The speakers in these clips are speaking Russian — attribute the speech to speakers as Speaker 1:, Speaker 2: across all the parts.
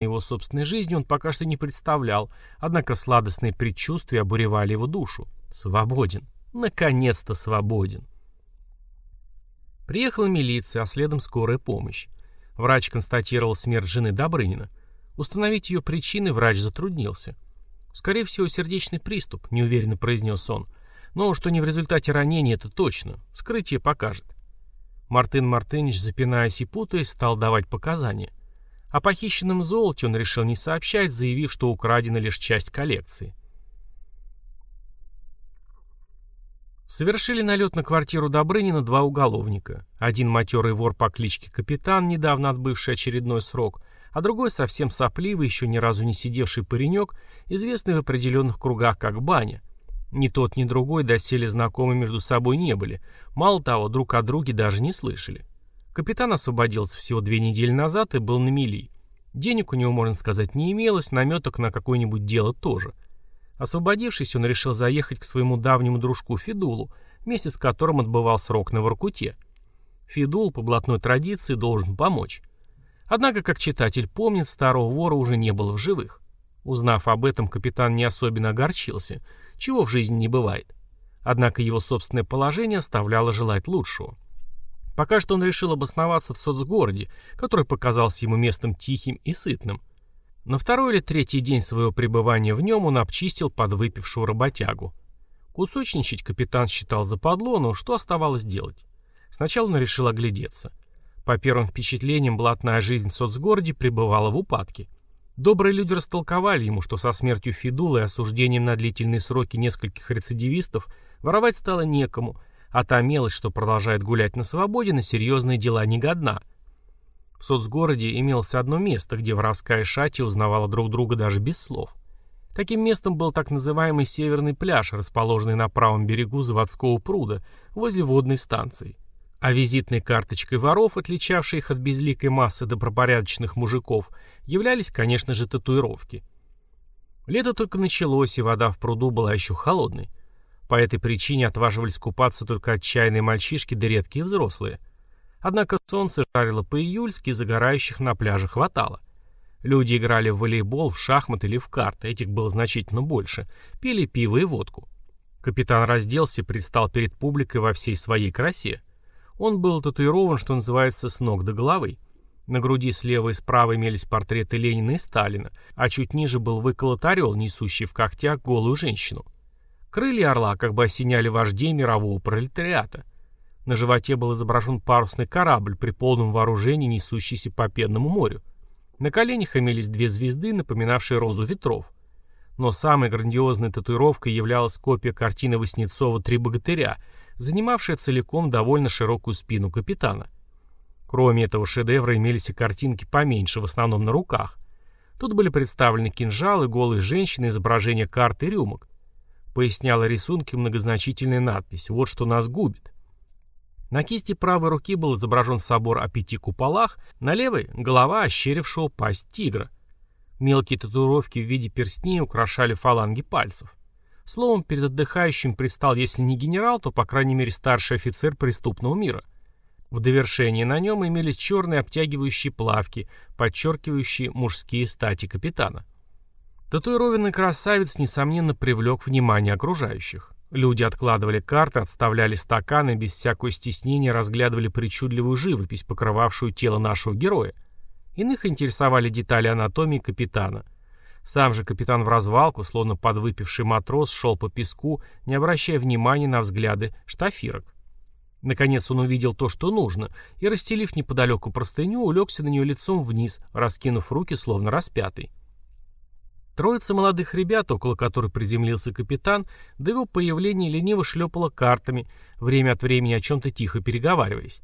Speaker 1: его собственной жизни он пока что не представлял, однако сладостные предчувствия обуревали его душу. Свободен. Наконец-то свободен. Приехала милиция, а следом скорая помощь. Врач констатировал смерть жены Добрынина. Установить ее причины врач затруднился. «Скорее всего, сердечный приступ», — неуверенно произнес он. «Но что не в результате ранения, это точно. Вскрытие покажет». Мартын Мартынович, запинаясь и путаясь, стал давать показания. О похищенном золоте он решил не сообщать, заявив, что украдена лишь часть коллекции. Совершили налет на квартиру Добрынина два уголовника. Один матерый вор по кличке Капитан, недавно отбывший очередной срок, а другой совсем сопливый, еще ни разу не сидевший паренек, известный в определенных кругах как Баня. Ни тот, ни другой доселе знакомы между собой не были. Мало того, друг о друге даже не слышали. Капитан освободился всего две недели назад и был на мели. Денег у него, можно сказать, не имелось, наметок на какое-нибудь дело тоже. Освободившись, он решил заехать к своему давнему дружку Федулу, вместе с которым отбывал срок на Воркуте. Федул, по блатной традиции, должен помочь. Однако, как читатель помнит, старого вора уже не было в живых. Узнав об этом, капитан не особенно огорчился, чего в жизни не бывает. Однако его собственное положение оставляло желать лучшего. Пока что он решил обосноваться в соцгороде, который показался ему местом тихим и сытным. На второй или третий день своего пребывания в нем он обчистил подвыпившую работягу. Кусочничать капитан считал западло, но что оставалось делать? Сначала он решил оглядеться. По первым впечатлениям, блатная жизнь в соцгороде пребывала в упадке. Добрые люди растолковали ему, что со смертью Фидула и осуждением на длительные сроки нескольких рецидивистов воровать стало некому, а та мелочь, что продолжает гулять на свободе, на серьезные дела не годна. В соцгороде имелось одно место, где воровская шати узнавала друг друга даже без слов. Таким местом был так называемый Северный пляж, расположенный на правом берегу заводского пруда, возле водной станции. А визитной карточкой воров, отличавшей их от безликой массы добропорядочных мужиков, являлись, конечно же, татуировки. Лето только началось, и вода в пруду была еще холодной. По этой причине отваживались купаться только отчаянные мальчишки да редкие взрослые. Однако солнце жарило по-июльски, загорающих на пляже хватало. Люди играли в волейбол, в шахматы или в карты, этих было значительно больше, пили пиво и водку. Капитан разделся и предстал перед публикой во всей своей красе. Он был татуирован, что называется, с ног до головы. На груди слева и справа имелись портреты Ленина и Сталина, а чуть ниже был выколот орел, несущий в когтях голую женщину. Крылья орла как бы осеняли вождей мирового пролетариата. На животе был изображен парусный корабль при полном вооружении, несущийся по Пенному морю. На коленях имелись две звезды, напоминавшие розу ветров. Но самой грандиозной татуировкой являлась копия картины Васнецова «Три богатыря», занимавшая целиком довольно широкую спину капитана. Кроме этого шедевра имелись и картинки поменьше, в основном на руках. Тут были представлены кинжалы, голые женщины, изображения карт и рюмок поясняла рисунки многозначительная надпись «Вот что нас губит». На кисти правой руки был изображен собор о пяти куполах, на левой — голова ощерившего пасть тигра. Мелкие татуировки в виде перстней украшали фаланги пальцев. Словом, перед отдыхающим предстал, если не генерал, то, по крайней мере, старший офицер преступного мира. В довершение на нем имелись черные обтягивающие плавки, подчеркивающие мужские стати капитана. Татуированный красавец, несомненно, привлек внимание окружающих. Люди откладывали карты, отставляли стаканы, без всякого стеснения разглядывали причудливую живопись, покрывавшую тело нашего героя. Иных интересовали детали анатомии капитана. Сам же капитан в развалку, словно подвыпивший матрос, шел по песку, не обращая внимания на взгляды штафирок. Наконец он увидел то, что нужно, и, расстелив неподалеку простыню, улегся на нее лицом вниз, раскинув руки, словно распятый. Троица молодых ребят, около которых приземлился капитан, до его появления лениво шлепала картами, время от времени о чем-то тихо переговариваясь.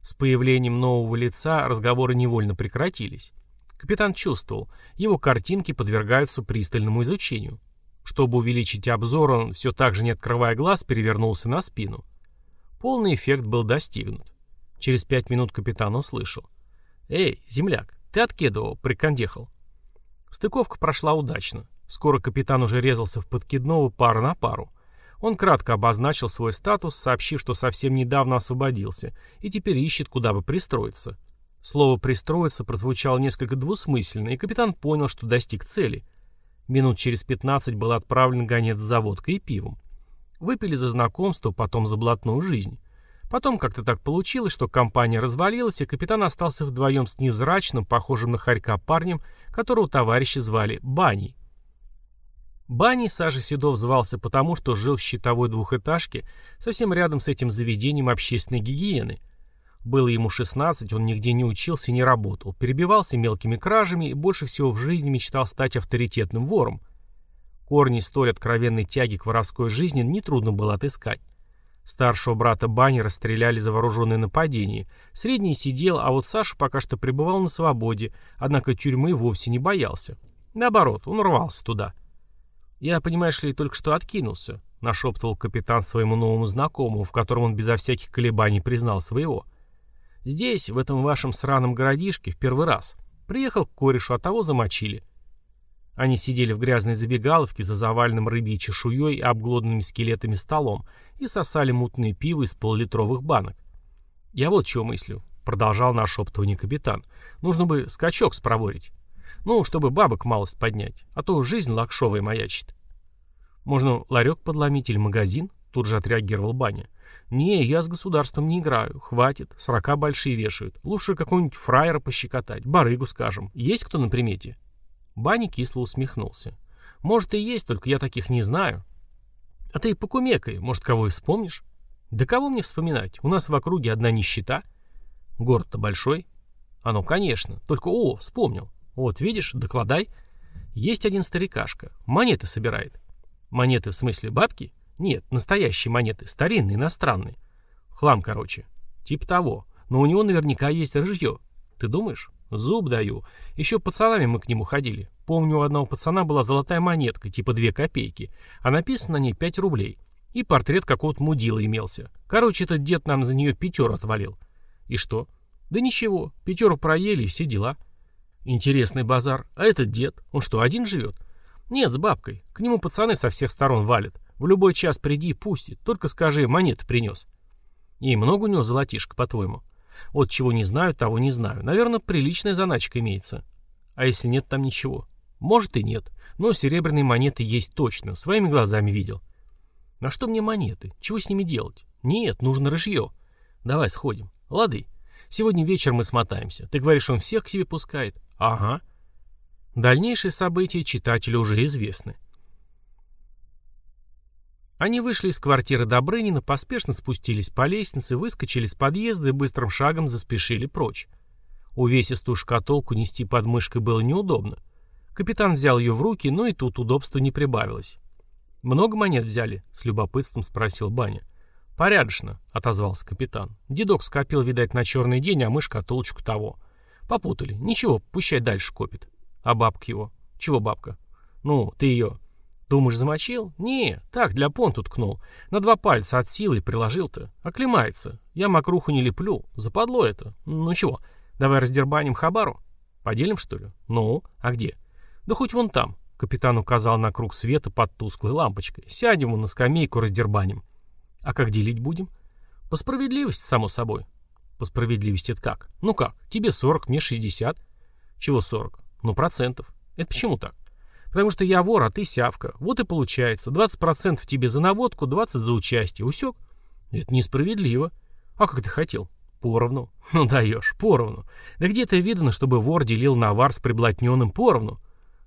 Speaker 1: С появлением нового лица разговоры невольно прекратились. Капитан чувствовал, его картинки подвергаются пристальному изучению. Чтобы увеличить обзор, он, все так же не открывая глаз, перевернулся на спину. Полный эффект был достигнут. Через пять минут капитан услышал. «Эй, земляк, ты откедывал, прикондехал?» Стыковка прошла удачно. Скоро капитан уже резался в подкидного пара на пару. Он кратко обозначил свой статус, сообщив, что совсем недавно освободился и теперь ищет, куда бы пристроиться. Слово «пристроиться» прозвучало несколько двусмысленно, и капитан понял, что достиг цели. Минут через пятнадцать был отправлен гонец с заводкой и пивом. Выпили за знакомство, потом за блатную жизнь. Потом как-то так получилось, что компания развалилась, и капитан остался вдвоем с невзрачным, похожим на хорька парнем, которого товарищи звали Баней. Баней Саша Седов звался потому, что жил в щитовой двухэтажке совсем рядом с этим заведением общественной гигиены – было ему 16, он нигде не учился и не работал, перебивался мелкими кражами и больше всего в жизни мечтал стать авторитетным вором. Корни столь откровенной тяги к воровской жизни нетрудно было отыскать. Старшего брата Бани расстреляли за вооруженное нападение. Средний сидел, а вот Саша пока что пребывал на свободе, однако тюрьмы вовсе не боялся. Наоборот, он рвался туда. «Я, понимаешь ли, только что откинулся», — нашептывал капитан своему новому знакомому, в котором он безо всяких колебаний признал своего. Здесь, в этом вашем сраном городишке, в первый раз. Приехал к корешу, а того замочили. Они сидели в грязной забегаловке за заваленным рыбьей чешуей и обглоданными скелетами столом и сосали мутные пиво из полулитровых банок. «Я вот чего мыслю», — продолжал нашептывание капитан. «Нужно бы скачок спроворить. Ну, чтобы бабок малость поднять, а то жизнь лакшовая маячит». «Можно ларек подломить или магазин?» — тут же отреагировал Баня. «Не, я с государством не играю. Хватит. Сорока большие вешают. Лучше какого-нибудь фраера пощекотать. Барыгу, скажем. Есть кто на примете?» Баня кисло усмехнулся. «Может, и есть, только я таких не знаю». «А ты покумекай. Может, кого и вспомнишь?» «Да кого мне вспоминать? У нас в округе одна нищета». «Город-то большой». «Оно, конечно. Только, о, вспомнил. Вот, видишь, докладай. Есть один старикашка. Монеты собирает». «Монеты в смысле бабки?» Нет, настоящие монеты, старинные, иностранные. Хлам, короче. Тип того. Но у него наверняка есть рыжье. Ты думаешь? Зуб даю. Еще пацанами мы к нему ходили. Помню, у одного пацана была золотая монетка, типа две копейки, а написано на ней пять рублей. И портрет какого-то мудила имелся. Короче, этот дед нам за нее пятеру отвалил. И что? Да ничего, пятеру проели и все дела. Интересный базар. А этот дед, он что, один живет? Нет, с бабкой. К нему пацаны со всех сторон валят. В любой час приди и пустит. Только скажи, монеты принес. И много у него золотишко, по-твоему? Вот чего не знаю, того не знаю. Наверное, приличная заначка имеется. А если нет там ничего? Может и нет. Но серебряные монеты есть точно. Своими глазами видел. На что мне монеты? Чего с ними делать? Нет, нужно рыжье. Давай сходим. Лады. Сегодня вечером мы смотаемся. Ты говоришь, он всех к себе пускает? Ага. Дальнейшие события читателю уже известны. Они вышли из квартиры Добрынина, поспешно спустились по лестнице, выскочили с подъезда и быстрым шагом заспешили прочь. Увесистую шкатулку нести под мышкой было неудобно. Капитан взял ее в руки, но и тут удобства не прибавилось. «Много монет взяли?» — с любопытством спросил Баня. «Порядочно», — отозвался капитан. «Дедок скопил, видать, на черный день, а мы шкатулочку того. Попутали. Ничего, пущай дальше копит. А бабка его? Чего бабка? Ну, ты ее...» Думаешь, замочил? Не, так, для понту ткнул. На два пальца от силы приложил-то. Оклемается. Я мокруху не леплю. Западло это. Ну чего, давай раздербаним хабару? Поделим, что ли? Ну, а где? Да хоть вон там. Капитан указал на круг света под тусклой лампочкой. Сядем вон на скамейку, раздербаним. А как делить будем? По справедливости, само собой. По справедливости это как? Ну как, тебе 40, мне 60. Чего 40? Ну процентов. Это почему так? Потому что я вор, а ты сявка. Вот и получается. 20% тебе за наводку, 20% за участие. Усек? Это несправедливо. А как ты хотел? Поровну. Ну даешь, поровну. Да где-то видно, чтобы вор делил навар с приблотненным поровну.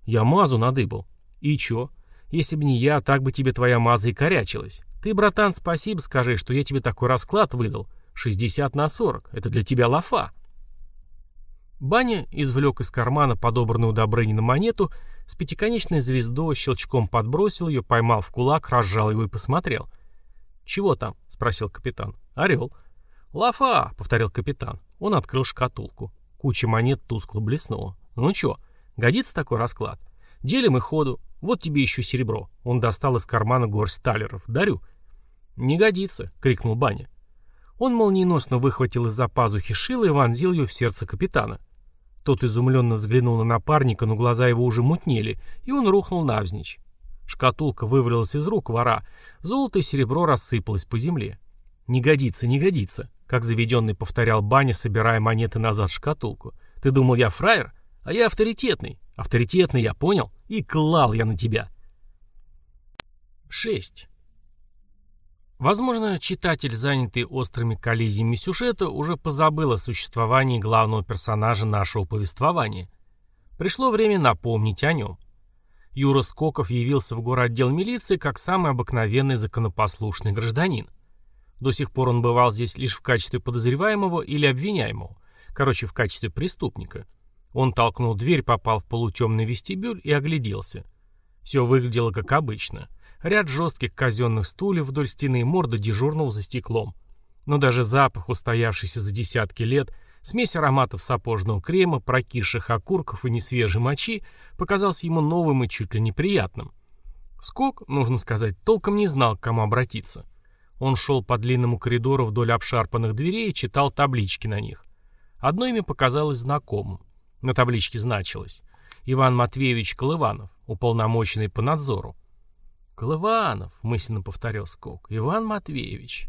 Speaker 1: Я мазу надыбал. И чё? Если бы не я, так бы тебе твоя маза и корячилась. Ты, братан, спасибо скажи, что я тебе такой расклад выдал. 60 на 40. Это для тебя лафа. Баня извлек из кармана подобранную Добрынина монету с пятиконечной звездой, щелчком подбросил ее, поймал в кулак, разжал его и посмотрел. «Чего там?» — спросил капитан. «Орел». «Лафа!» — повторил капитан. Он открыл шкатулку. Куча монет тускло блеснула. «Ну чё, годится такой расклад? Делим и ходу. Вот тебе еще серебро». Он достал из кармана горсть талеров. «Дарю». «Не годится!» — крикнул Баня. Он молниеносно выхватил из-за пазухи шило и вонзил ее в сердце капитана. Тот изумленно взглянул на напарника, но глаза его уже мутнели, и он рухнул навзничь. Шкатулка вывалилась из рук вора, золото и серебро рассыпалось по земле. «Не годится, не годится!» Как заведенный повторял Баня, собирая монеты назад в шкатулку. «Ты думал, я фраер? А я авторитетный. Авторитетный, я понял. И клал я на тебя». 6. Возможно, читатель, занятый острыми коллизиями сюжета, уже позабыл о существовании главного персонажа нашего повествования. Пришло время напомнить о нем. Юра Скоков явился в город-отдел милиции как самый обыкновенный законопослушный гражданин. До сих пор он бывал здесь лишь в качестве подозреваемого или обвиняемого, короче, в качестве преступника. Он толкнул дверь, попал в полутемный вестибюль и огляделся. Все выглядело как обычно – ряд жестких казенных стульев вдоль стены, морда дежурного за стеклом. Но даже запах, устоявшийся за десятки лет, смесь ароматов сапожного крема, прокисших окурков и несвежей мочи, показался ему новым и чуть ли неприятным. Скок, нужно сказать, толком не знал, к кому обратиться. Он шел по длинному коридору вдоль обшарпанных дверей и читал таблички на них. Одно имя показалось знакомым. На табличке значилось «Иван Матвеевич Колыванов, уполномоченный по надзору». «Колыванов», — мысленно повторил Скок, — «Иван Матвеевич».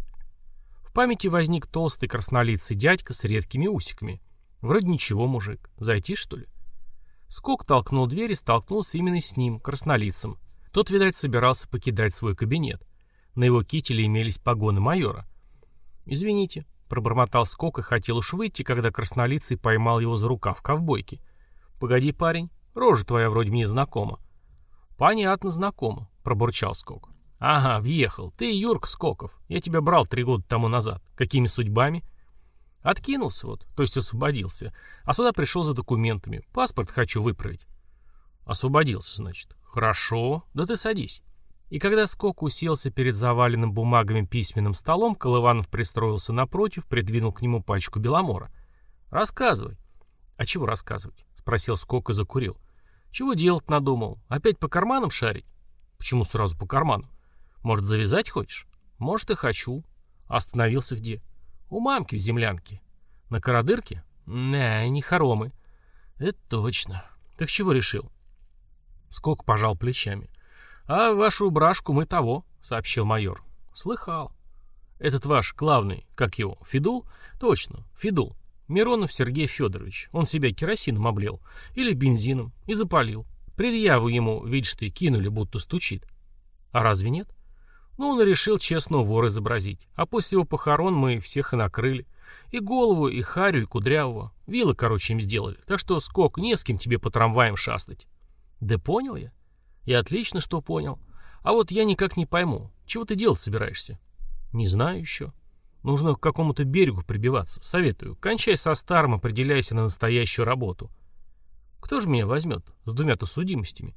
Speaker 1: В памяти возник толстый краснолицый дядька с редкими усиками. Вроде ничего, мужик. Зайти, что ли? Скок толкнул дверь и столкнулся именно с ним, краснолицем. Тот, видать, собирался покидать свой кабинет. На его кителе имелись погоны майора. «Извините», — пробормотал Скок и хотел уж выйти, когда краснолицый поймал его за рукав в ковбойке. «Погоди, парень, рожа твоя вроде мне знакома». «Понятно, знакомо. — пробурчал Скок. «Ага, въехал. Ты Юрк Скоков. Я тебя брал три года тому назад. Какими судьбами?» «Откинулся вот, то есть освободился. А сюда пришел за документами. Паспорт хочу выправить». «Освободился, значит. Хорошо. Да ты садись». И когда Скок уселся перед заваленным бумагами письменным столом, Колыванов пристроился напротив, придвинул к нему пачку беломора. «Рассказывай». «А чего рассказывать?» — спросил Скок и закурил. «Чего делать надумал? Опять по карманам шарить?» Почему сразу по карману? Может, завязать хочешь? Может, и хочу. Остановился где? У мамки в землянке. На кородырке? Не, не хоромы. Это точно. Так чего решил? Скок пожал плечами. А вашу брашку мы того, сообщил майор. Слыхал. Этот ваш главный, как его, Фидул? Точно, Фидул. Миронов Сергей Федорович. Он себя керосином облил. Или бензином. И запалил. Предъяву ему, видишь ты, кинули, будто стучит. А разве нет? Ну, он решил честного вора изобразить. А после его похорон мы всех и накрыли. И голову, и Харю, и Кудрявого. Вилы, короче, им сделали. Так что, Скок, не с кем тебе по трамваям шастать. Да понял я. И отлично, что понял. А вот я никак не пойму, чего ты делать собираешься? Не знаю еще. Нужно к какому-то берегу прибиваться. Советую, кончай со старым, определяйся на настоящую работу. Кто же меня возьмет с двумя-то судимостями?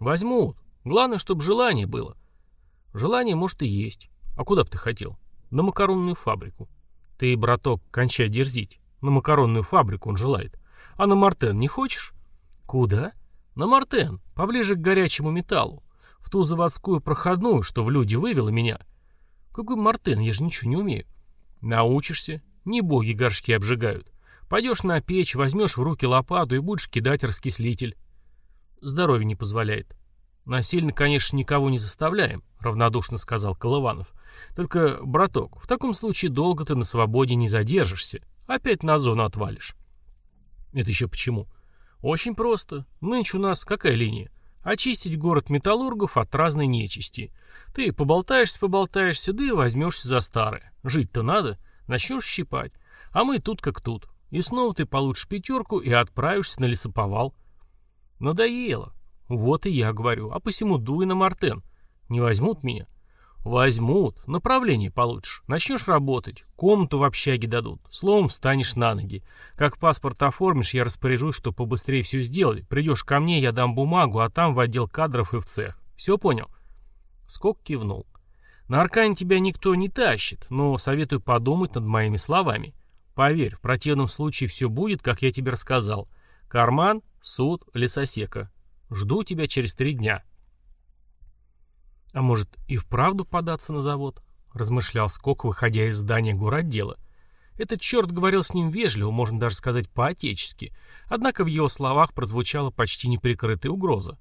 Speaker 1: Возьмут. Главное, чтобы желание было. Желание, может, и есть. А куда бы ты хотел? На макаронную фабрику. Ты, браток, кончай дерзить. На макаронную фабрику он желает. А на Мартен не хочешь? Куда? На Мартен, поближе к горячему металлу. В ту заводскую проходную, что в люди вывела меня. Какой Мартен, я же ничего не умею. Научишься. Не боги горшки обжигают. Пойдешь на печь, возьмешь в руки лопату и будешь кидать раскислитель. Здоровье не позволяет. Насильно, конечно, никого не заставляем, равнодушно сказал Колыванов. Только, браток, в таком случае долго ты на свободе не задержишься. Опять на зону отвалишь. Это еще почему? Очень просто. Нынче у нас какая линия? Очистить город металлургов от разной нечисти. Ты поболтаешься, поболтаешься, да и возьмешься за старое. Жить-то надо. Начнешь щипать. А мы тут как тут. И снова ты получишь пятерку и отправишься на лесоповал. Надоело. Вот и я говорю. А посему дуй на Мартен. Не возьмут меня? Возьмут. Направление получишь. Начнешь работать. Комнату в общаге дадут. Словом, встанешь на ноги. Как паспорт оформишь, я распоряжусь, что побыстрее все сделали. Придешь ко мне, я дам бумагу, а там в отдел кадров и в цех. Все понял? Скок кивнул. На Аркане тебя никто не тащит, но советую подумать над моими словами. Поверь, в противном случае все будет, как я тебе рассказал. Карман, суд, лесосека. Жду тебя через три дня. А может и вправду податься на завод? Размышлял Скок, выходя из здания городдела. Этот черт говорил с ним вежливо, можно даже сказать по-отечески. Однако в его словах прозвучала почти неприкрытая угроза.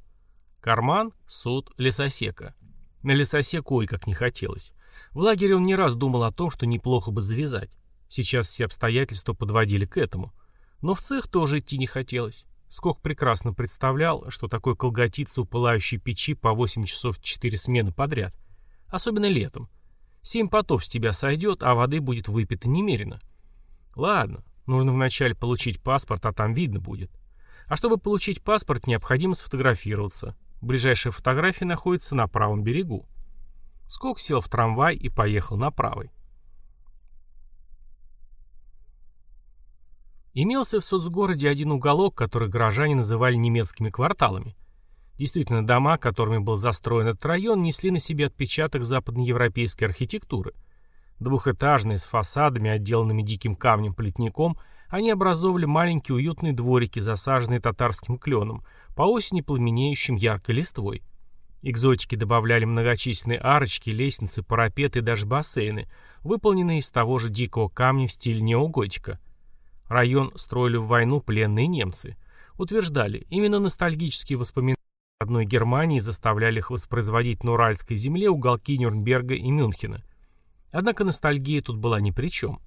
Speaker 1: Карман, суд, лесосека. На лесосеку ой как не хотелось. В лагере он не раз думал о том, что неплохо бы завязать. Сейчас все обстоятельства подводили к этому. Но в цех тоже идти не хотелось. Скок прекрасно представлял, что такое колготиться у пылающей печи по 8 часов 4 смены подряд. Особенно летом. Семь потов с тебя сойдет, а воды будет выпито немерено. Ладно, нужно вначале получить паспорт, а там видно будет. А чтобы получить паспорт, необходимо сфотографироваться. Ближайшая фотография находится на правом берегу. Скок сел в трамвай и поехал на правый. Имелся в соцгороде один уголок, который горожане называли немецкими кварталами. Действительно, дома, которыми был застроен этот район, несли на себе отпечаток западноевропейской архитектуры. Двухэтажные, с фасадами, отделанными диким камнем-плетником, они образовывали маленькие уютные дворики, засаженные татарским кленом, по осени пламенеющим яркой листвой. Экзотики добавляли многочисленные арочки, лестницы, парапеты и даже бассейны, выполненные из того же дикого камня в стиле неоготика – Район строили в войну пленные немцы. Утверждали, именно ностальгические воспоминания одной Германии заставляли их воспроизводить на Уральской земле уголки Нюрнберга и Мюнхена. Однако ностальгия тут была ни при чем.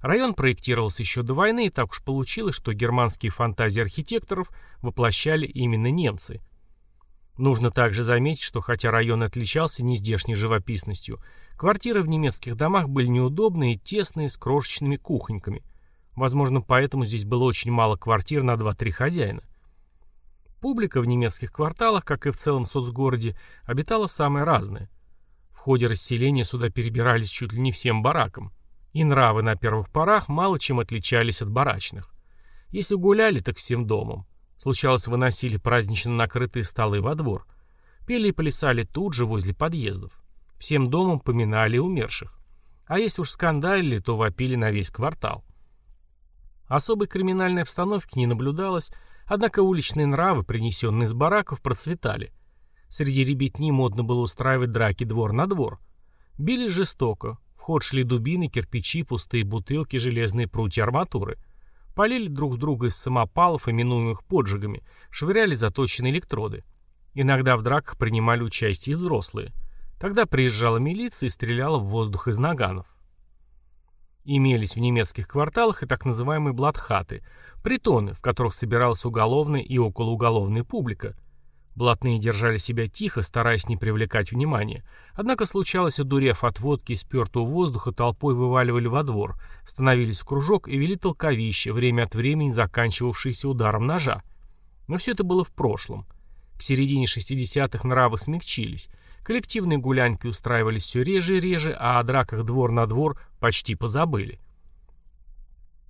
Speaker 1: Район проектировался еще до войны, и так уж получилось, что германские фантазии архитекторов воплощали именно немцы. Нужно также заметить, что хотя район отличался нездешней живописностью, квартиры в немецких домах были неудобные, тесные, с крошечными кухоньками – Возможно, поэтому здесь было очень мало квартир на 2-3 хозяина. Публика в немецких кварталах, как и в целом соцгороде, обитала самая разная. В ходе расселения сюда перебирались чуть ли не всем баракам. И нравы на первых порах мало чем отличались от барачных. Если гуляли, так всем домом. Случалось, выносили празднично накрытые столы во двор. Пели и плясали тут же, возле подъездов. Всем домом поминали умерших. А если уж скандалили, то вопили на весь квартал. Особой криминальной обстановки не наблюдалось, однако уличные нравы, принесенные из бараков, процветали. Среди ребятни модно было устраивать драки двор на двор. Били жестоко. В ход шли дубины, кирпичи, пустые бутылки, железные прутья арматуры. Полили друг друга из самопалов, именуемых поджигами, швыряли заточенные электроды. Иногда в драках принимали участие взрослые. Тогда приезжала милиция и стреляла в воздух из наганов. Имелись в немецких кварталах и так называемые блатхаты, притоны, в которых собиралась уголовная и околоуголовная публика. Блатные держали себя тихо, стараясь не привлекать внимания. Однако случалось, одурев от водки и спертого воздуха, толпой вываливали во двор, становились в кружок и вели толковище, время от времени заканчивавшееся ударом ножа. Но все это было в прошлом. К середине 60-х нравы смягчились. Коллективные гулянки устраивались все реже и реже, а о драках двор на двор почти позабыли.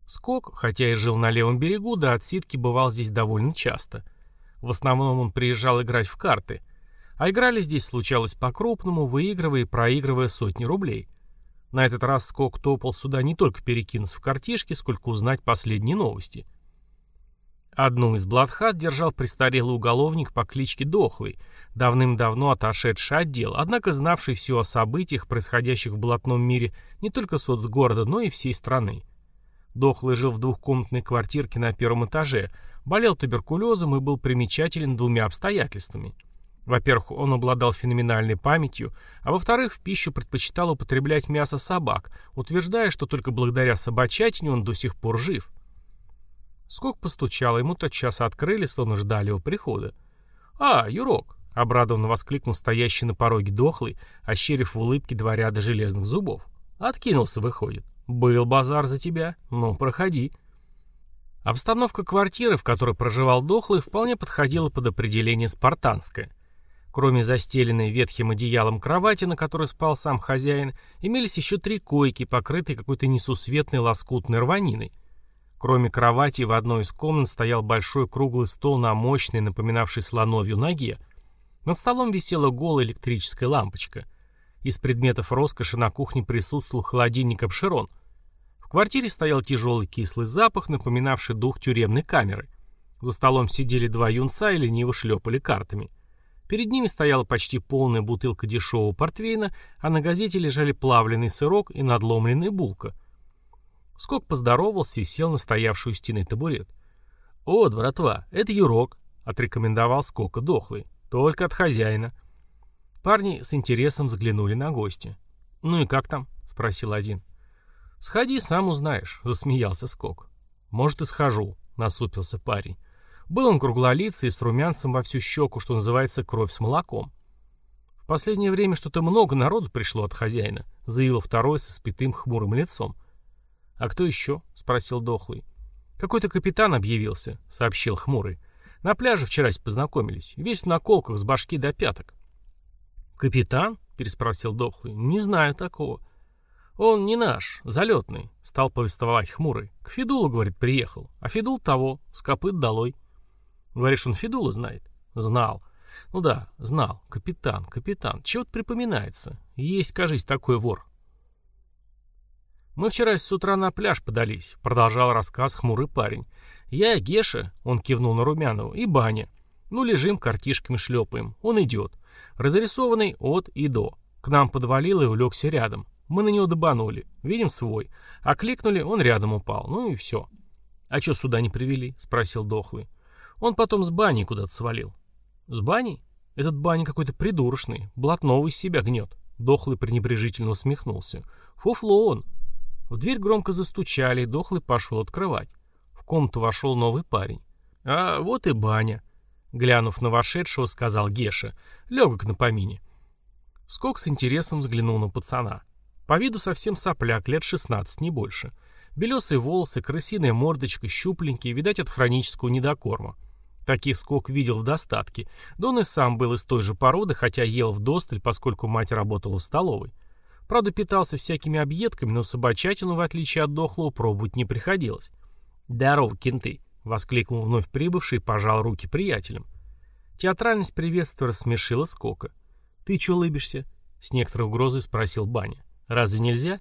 Speaker 1: Скок, хотя и жил на левом берегу, до отсидки бывал здесь довольно часто. В основном он приезжал играть в карты. А играли здесь случалось по-крупному, выигрывая и проигрывая сотни рублей. На этот раз Скок топал сюда не только перекинуться в картишки, сколько узнать последние новости. Одну из Бладхат держал престарелый уголовник по кличке Дохлый, давным-давно отошедший отдел, однако знавший все о событиях, происходящих в блатном мире не только соцгорода, но и всей страны. Дохлый жил в двухкомнатной квартирке на первом этаже, болел туберкулезом и был примечателен двумя обстоятельствами. Во-первых, он обладал феноменальной памятью, а во-вторых, в пищу предпочитал употреблять мясо собак, утверждая, что только благодаря собачатине он до сих пор жив. Скок постучал, ему тотчас открыли, словно ждали его прихода. «А, Юрок!» — обрадованно воскликнул стоящий на пороге дохлый, ощерив в улыбке два ряда железных зубов. «Откинулся, выходит. Был базар за тебя. Ну, проходи». Обстановка квартиры, в которой проживал дохлый, вполне подходила под определение спартанское. Кроме застеленной ветхим одеялом кровати, на которой спал сам хозяин, имелись еще три койки, покрытые какой-то несусветной лоскутной рваниной — Кроме кровати в одной из комнат стоял большой круглый стол на мощной, напоминавшей слоновью ноге. Над столом висела голая электрическая лампочка. Из предметов роскоши на кухне присутствовал холодильник обширон. В квартире стоял тяжелый кислый запах, напоминавший дух тюремной камеры. За столом сидели два юнца и лениво шлепали картами. Перед ними стояла почти полная бутылка дешевого портвейна, а на газете лежали плавленый сырок и надломленная булка — Скок поздоровался и сел на стоявшую стены табурет. «О, братва, это Юрок», — отрекомендовал Скока дохлый. «Только от хозяина». Парни с интересом взглянули на гостя. «Ну и как там?» — спросил один. «Сходи, сам узнаешь», — засмеялся Скок. «Может, и схожу», — насупился парень. Был он круглолицый с румянцем во всю щеку, что называется кровь с молоком. «В последнее время что-то много народу пришло от хозяина», — заявил второй со спитым хмурым лицом. «А кто еще?» — спросил Дохлый. «Какой-то капитан объявился», — сообщил хмурый. «На пляже вчера познакомились. Весь в наколках с башки до пяток». «Капитан?» — переспросил Дохлый. «Не знаю такого». «Он не наш, залетный», — стал повествовать хмурый. «К Федулу, — говорит, — приехал. А Федул того, с копыт долой». «Говоришь, он Федула знает?» «Знал. Ну да, знал. Капитан, капитан. Чего-то припоминается. Есть, кажись, такой вор». «Мы вчера с утра на пляж подались», — продолжал рассказ хмурый парень. «Я, Геша», — он кивнул на Румянову, — «и Баня. Ну, лежим, картишками шлепаем. Он идет. Разрисованный от и до. К нам подвалил и улегся рядом. Мы на него добанули. Видим свой. А кликнули, он рядом упал. Ну и все. «А что сюда не привели?» — спросил Дохлый. Он потом с бани куда-то свалил. «С бани? Этот бани какой-то придурочный. Блатного из себя гнет». Дохлый пренебрежительно усмехнулся. «Фуфло он». В дверь громко застучали, и Дохлый пошел открывать. Комнату вошел новый парень. «А вот и баня», — глянув на вошедшего, сказал Геша. «Легок на помине». Скок с интересом взглянул на пацана. По виду совсем сопляк, лет 16, не больше. Белесые волосы, крысиная мордочка, щупленькие, видать, от хронического недокорма. Таких скок видел в достатке. Да он и сам был из той же породы, хотя ел в досталь, поскольку мать работала в столовой. Правда, питался всякими объедками, но собачатину, в отличие от дохлого, пробовать не приходилось. «Здорово, кенты!» — воскликнул вновь прибывший и пожал руки приятелям. Театральность приветствия рассмешила скока. «Ты чё лыбишься?» — с некоторой угрозой спросил Баня. «Разве нельзя?»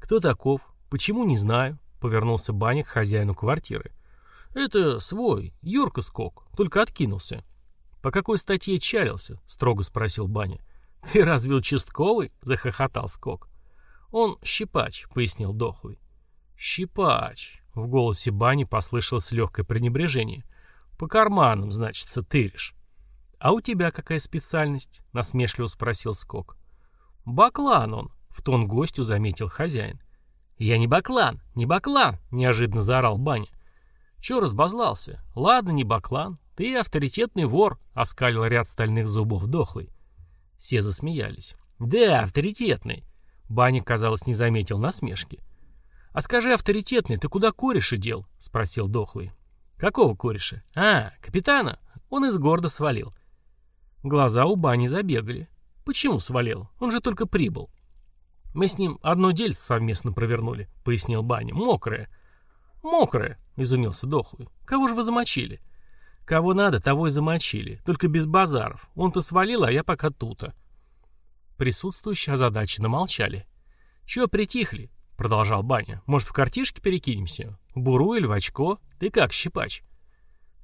Speaker 1: «Кто таков? Почему, не знаю», — повернулся Баня к хозяину квартиры. «Это свой, Юрка Скок, только откинулся». «По какой статье чалился?» — строго спросил Баня. «Ты разве участковый?» — захохотал Скок. «Он щипач», — пояснил Дохлый. «Щипач», — в голосе Бани послышалось легкое пренебрежение. «По карманам, значится, тыришь». «А у тебя какая специальность?» — насмешливо спросил Скок. «Баклан он», — в тон гостю заметил хозяин. «Я не баклан, не баклан!» — неожиданно заорал Баня. «Чё разбазлался? Ладно, не баклан. Ты авторитетный вор», — оскалил ряд стальных зубов дохлый. Все засмеялись. «Да, авторитетный!» Баня, казалось, не заметил насмешки. «А скажи, авторитетный, ты куда кореша дел?» — спросил дохлый. «Какого кореша? А, капитана. Он из города свалил». Глаза у Бани забегали. «Почему свалил? Он же только прибыл». «Мы с ним одно дельце совместно провернули», — пояснил Баня. «Мокрое». «Мокрое», — изумился дохлый. «Кого же вы замочили?» Кого надо, того и замочили. Только без базаров. Он-то свалил, а я пока тута. Присутствующие озадаченно молчали. «Чего притихли?» — продолжал Баня. «Может, в картишке перекинемся? В буру или в очко? Ты как, щипач?»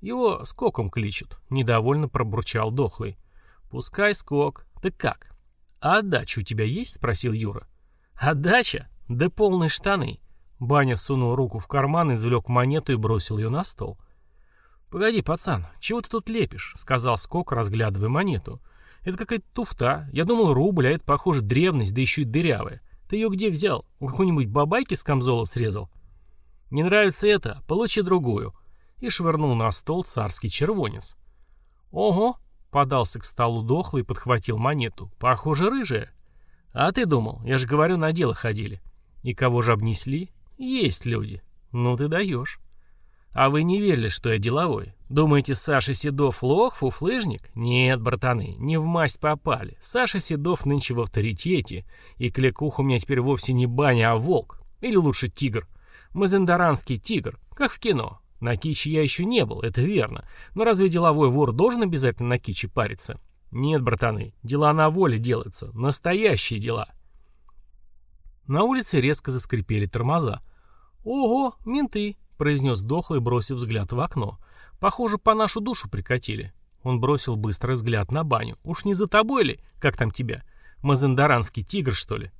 Speaker 1: «Его скоком кличут», — недовольно пробурчал дохлый. «Пускай скок. Ты как?» «А отдача у тебя есть?» — спросил Юра. «Отдача? Да полные штаны». Баня сунул руку в карман, извлек монету и бросил ее на стол. «Погоди, пацан, чего ты тут лепишь?» — сказал Скок, разглядывая монету. «Это какая-то туфта. Я думал, рубль, а это, похоже, древность, да еще и дырявая. Ты ее где взял? У какой-нибудь бабайки с камзола срезал?» «Не нравится это? Получи другую». И швырнул на стол царский червонец. «Ого!» — подался к столу дохлый и подхватил монету. «Похоже, рыжая». «А ты думал? Я же говорю, на дело ходили». «И кого же обнесли?» «Есть люди». «Ну ты даешь». А вы не верили, что я деловой? Думаете, Саша Седов лох, фуфлыжник? Нет, братаны, не в масть попали. Саша Седов нынче в авторитете, и кликух у меня теперь вовсе не баня, а волк. Или лучше тигр. Мазендаранский тигр, как в кино. На кичи я еще не был, это верно. Но разве деловой вор должен обязательно на кичи париться? Нет, братаны, дела на воле делаются. Настоящие дела. На улице резко заскрипели тормоза. «Ого, менты!» — произнес дохлый, бросив взгляд в окно. «Похоже, по нашу душу прикатили». Он бросил быстрый взгляд на баню. «Уж не за тобой ли? Как там тебя? Мазендаранский тигр, что ли?»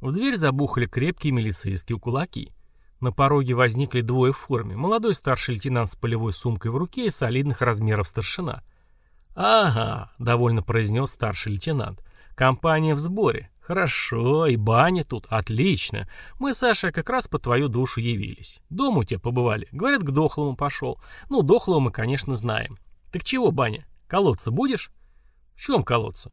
Speaker 1: В дверь забухали крепкие милицейские кулаки. На пороге возникли двое в форме. Молодой старший лейтенант с полевой сумкой в руке и солидных размеров старшина. «Ага», — довольно произнес старший лейтенант. Компания в сборе. Хорошо, и баня тут. Отлично. Мы, Саша, как раз по твою душу явились. Дома у тебя побывали. Говорят, к дохлому пошел. Ну, дохлого мы, конечно, знаем. Так чего, баня? Колоться будешь? В чем колоться?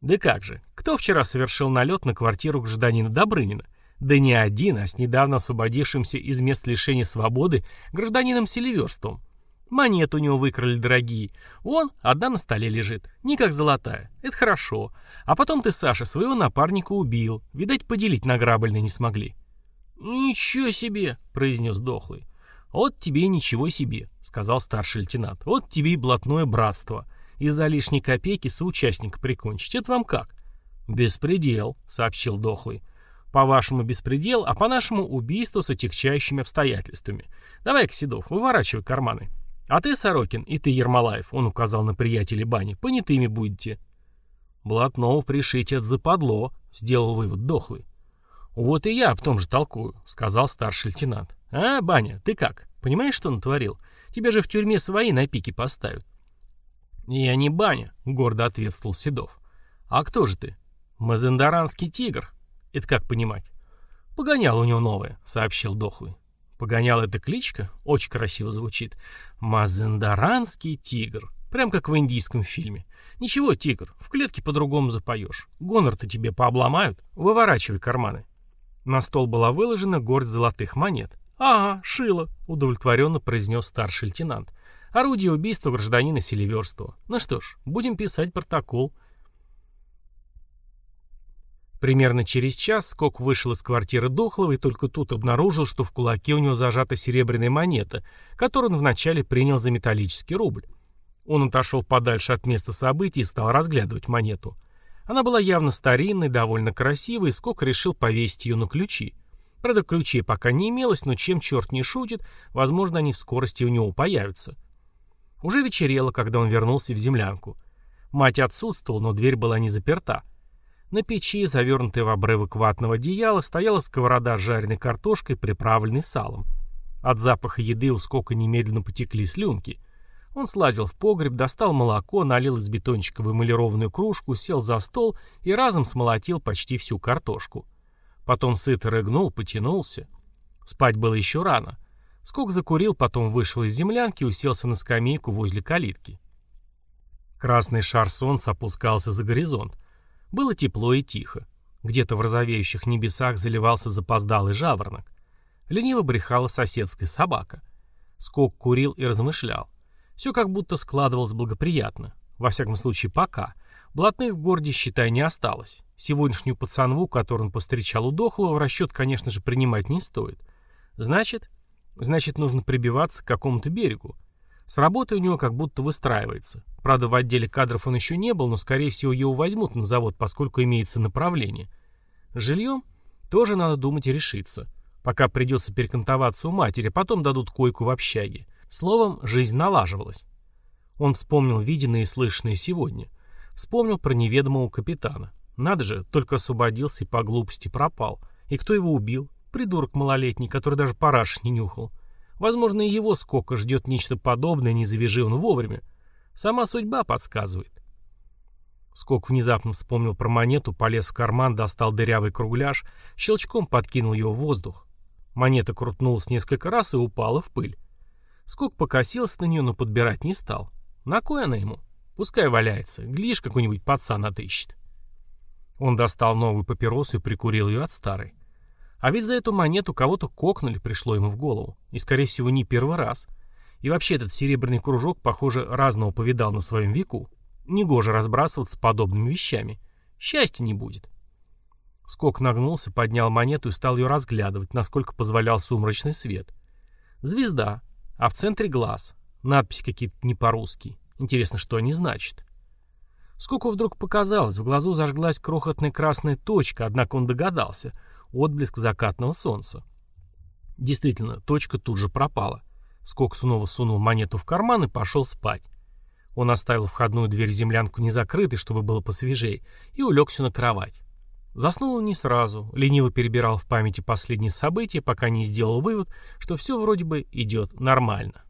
Speaker 1: Да как же, кто вчера совершил налет на квартиру гражданина Добрынина? Да не один, а с недавно освободившимся из мест лишения свободы гражданином Селиверством. Монеты у него выкрали дорогие. Вон, одна на столе лежит. Не как золотая. Это хорошо. А потом ты, Саша, своего напарника убил. Видать, поделить награбленное не смогли. «Ничего себе!» — произнес дохлый. «Вот тебе и ничего себе», — сказал старший лейтенант. «Вот тебе и блатное братство. Из-за лишней копейки соучастника прикончить. Это вам как?» «Беспредел», — сообщил дохлый. По-вашему беспредел, а по-нашему убийство с отягчающими обстоятельствами. Давай-ка, Седов, выворачивай карманы. А ты, Сорокин, и ты, Ермолаев, он указал на приятелей бани, понятыми будете. Блатного пришить это западло, сделал вывод дохлый. Вот и я об том же толкую, сказал старший лейтенант. А, Баня, ты как? Понимаешь, что натворил? Тебя же в тюрьме свои на пике поставят. Я не Баня, гордо ответствовал Седов. А кто же ты? Мазендаранский тигр, это как понимать? Погонял у него новое, сообщил Дохлый. Погонял это кличка? Очень красиво звучит. Мазендаранский тигр. Прям как в индийском фильме. Ничего, тигр, в клетке по-другому запоешь. Гонор-то тебе пообломают. Выворачивай карманы. На стол была выложена горсть золотых монет. «Ага, шило», — удовлетворенно произнес старший лейтенант. «Орудие убийства гражданина Селиверстова. Ну что ж, будем писать протокол». Примерно через час Скок вышел из квартиры Дохлого и только тут обнаружил, что в кулаке у него зажата серебряная монета, которую он вначале принял за металлический рубль. Он отошел подальше от места событий и стал разглядывать монету. Она была явно старинной, довольно красивой, и Скок решил повесить ее на ключи. Правда, ключей пока не имелось, но чем черт не шутит, возможно, они в скорости у него появятся. Уже вечерело, когда он вернулся в землянку. Мать отсутствовала, но дверь была не заперта. На печи, завернутой в обрывок ватного одеяла, стояла сковорода с жареной картошкой, приправленной салом. От запаха еды у скока немедленно потекли слюнки. Он слазил в погреб, достал молоко, налил из бетончика в эмалированную кружку, сел за стол и разом смолотил почти всю картошку. Потом сыто рыгнул, потянулся. Спать было еще рано. Скок закурил, потом вышел из землянки и уселся на скамейку возле калитки. Красный шар солнца опускался за горизонт. Было тепло и тихо. Где-то в розовеющих небесах заливался запоздалый жаворонок. Лениво брехала соседская собака. Скок курил и размышлял. Все как будто складывалось благоприятно. Во всяком случае, пока. Блатных в городе, считай, не осталось. Сегодняшнюю пацанву, которую он повстречал у Дохлого, в расчет, конечно же, принимать не стоит. Значит, значит, нужно прибиваться к какому-то берегу. С работой у него как будто выстраивается. Правда, в отделе кадров он еще не был, но, скорее всего, его возьмут на завод, поскольку имеется направление. С жильем тоже надо думать и решиться. Пока придется перекантоваться у матери, потом дадут койку в общаге. Словом, жизнь налаживалась. Он вспомнил виденное и слышанное сегодня. Вспомнил про неведомого капитана. Надо же, только освободился и по глупости пропал. И кто его убил? Придурок малолетний, который даже параш не нюхал. Возможно, и его скока ждет нечто подобное, не завяжи он вовремя. Сама судьба подсказывает. Скок внезапно вспомнил про монету, полез в карман, достал дырявый кругляш, щелчком подкинул его в воздух. Монета крутнулась несколько раз и упала в пыль. Скок покосился на нее, но подбирать не стал. На кой она ему? Пускай валяется, глядишь, какой-нибудь пацан отыщет. Он достал новую папиросу и прикурил ее от старой. А ведь за эту монету кого-то кокнули, пришло ему в голову. И, скорее всего, не первый раз. И вообще этот серебряный кружок, похоже, разного повидал на своем веку. Негоже разбрасываться подобными вещами. Счастья не будет. Скок нагнулся, поднял монету и стал ее разглядывать, насколько позволял сумрачный свет. Звезда, а в центре глаз. Надпись какие-то не по-русски. Интересно, что они значат. Скоку вдруг показалось, в глазу зажглась крохотная красная точка, однако он догадался — отблеск закатного солнца. Действительно, точка тут же пропала. Скок снова сунул монету в карман и пошел спать. Он оставил входную дверь в землянку незакрытой, чтобы было посвежей, и улегся на кровать. Заснул он не сразу, лениво перебирал в памяти последние события, пока не сделал вывод, что все вроде бы идет нормально.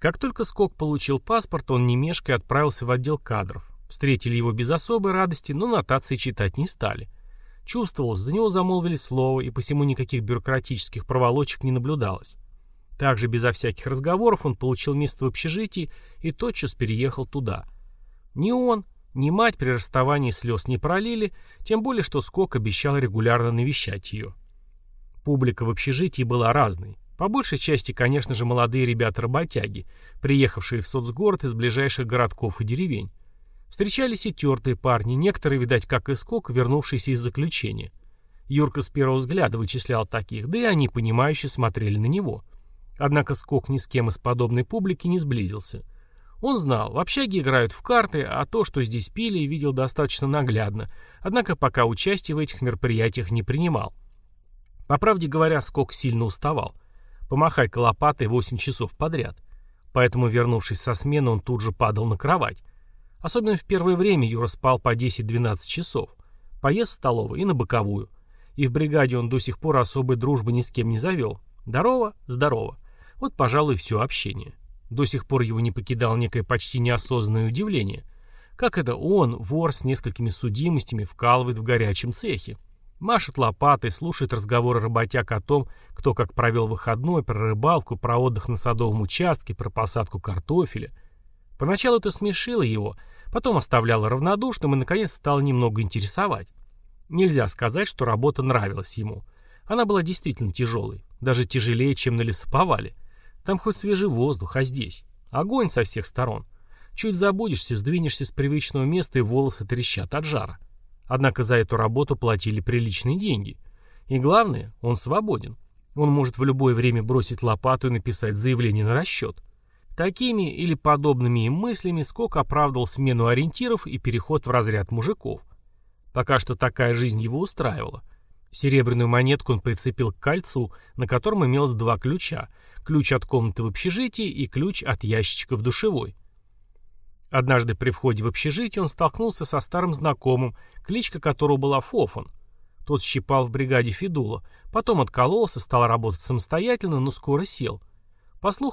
Speaker 1: Как только Скок получил паспорт, он не мешкая отправился в отдел кадров. Встретили его без особой радости, но нотации читать не стали. Чувствовалось, за него замолвили слово, и посему никаких бюрократических проволочек не наблюдалось. Также безо всяких разговоров он получил место в общежитии и тотчас переехал туда. Ни он, ни мать при расставании слез не пролили, тем более, что Скок обещал регулярно навещать ее. Публика в общежитии была разной. По большей части, конечно же, молодые ребята-работяги, приехавшие в соцгород из ближайших городков и деревень. Встречались и тертые парни, некоторые, видать, как и Скок, вернувшиеся из заключения. Юрка с первого взгляда вычислял таких, да и они, понимающе смотрели на него. Однако Скок ни с кем из подобной публики не сблизился. Он знал, в общаге играют в карты, а то, что здесь пили, видел достаточно наглядно, однако пока участие в этих мероприятиях не принимал. По правде говоря, Скок сильно уставал. Помахай-ка лопатой 8 часов подряд. Поэтому, вернувшись со смены, он тут же падал на кровать. Особенно в первое время Юра спал по 10-12 часов. Поест в столовую и на боковую. И в бригаде он до сих пор особой дружбы ни с кем не завел. Здорово, здорово. Вот, пожалуй, все общение. До сих пор его не покидало некое почти неосознанное удивление. Как это он, вор с несколькими судимостями, вкалывает в горячем цехе? Машет лопатой, слушает разговоры работяг о том, кто как провел выходной, про рыбалку, про отдых на садовом участке, про посадку картофеля. Поначалу это смешило его, потом оставляло равнодушным и, наконец, стало немного интересовать. Нельзя сказать, что работа нравилась ему. Она была действительно тяжелой, даже тяжелее, чем на лесоповале. Там хоть свежий воздух, а здесь огонь со всех сторон. Чуть забудешься, сдвинешься с привычного места, и волосы трещат от жара. Однако за эту работу платили приличные деньги. И главное, он свободен. Он может в любое время бросить лопату и написать заявление на расчет. Такими или подобными им мыслями Скок оправдывал смену ориентиров и переход в разряд мужиков. Пока что такая жизнь его устраивала. Серебряную монетку он прицепил к кольцу, на котором имелось два ключа. Ключ от комнаты в общежитии и ключ от ящичка в душевой. Однажды при входе в общежитие он столкнулся со старым знакомым, кличка которого была Фофан. Тот щипал в бригаде Федула, потом откололся, стал работать самостоятельно, но скоро сел. По слухам,